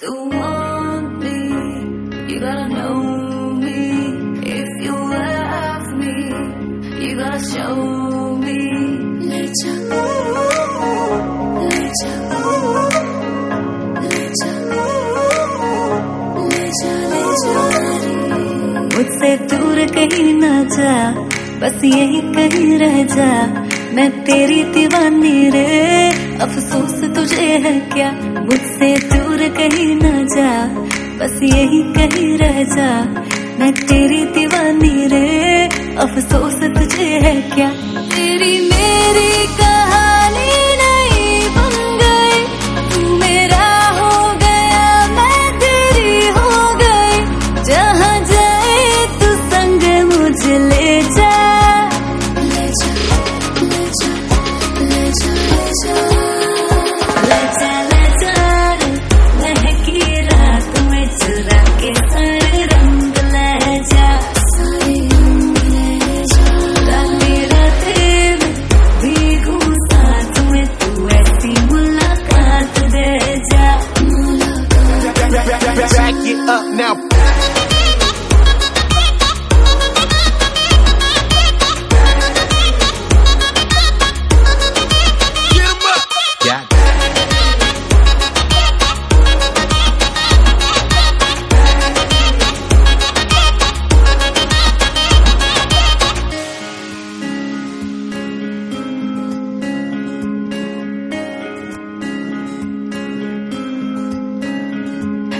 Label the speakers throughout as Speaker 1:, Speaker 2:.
Speaker 1: To want me, you gotta know me. If you love me, you gotta show me. Your let your let
Speaker 2: मुझसे दूर कहीं ना जा बस यही कहीं रह जा मैं तेरी दीवानी रे अफसोस तुझे है क्या मुझसे कहीं ना जा, बस यही कहीं रह जा। मैं तेरी दीवानी रे, अफसोस तुझे है क्या? तेरी मेरी कहानी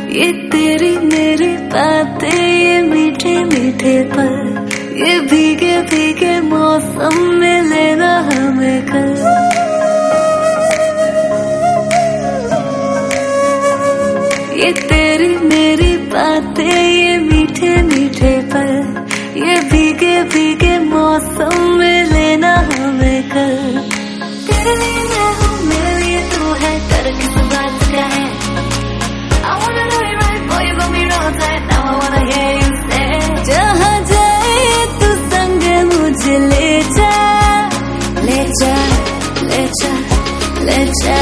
Speaker 2: ये तेरी मेरी बातें, ये मीठे मीठे पल, ये भीगे भीगे मौसम में लेना हमें कल। मुझे ले जा, ले जा, ले जा, ले जा,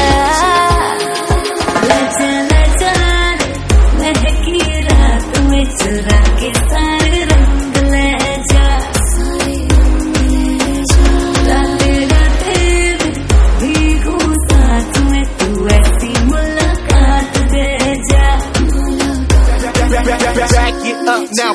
Speaker 2: ले जा, ले जा, महकी रात में चुरा के सारे रंग ले जा, रातें रातें में भीगू साथ में तू ऐसी मुलाकात दे जा
Speaker 3: Back it up now.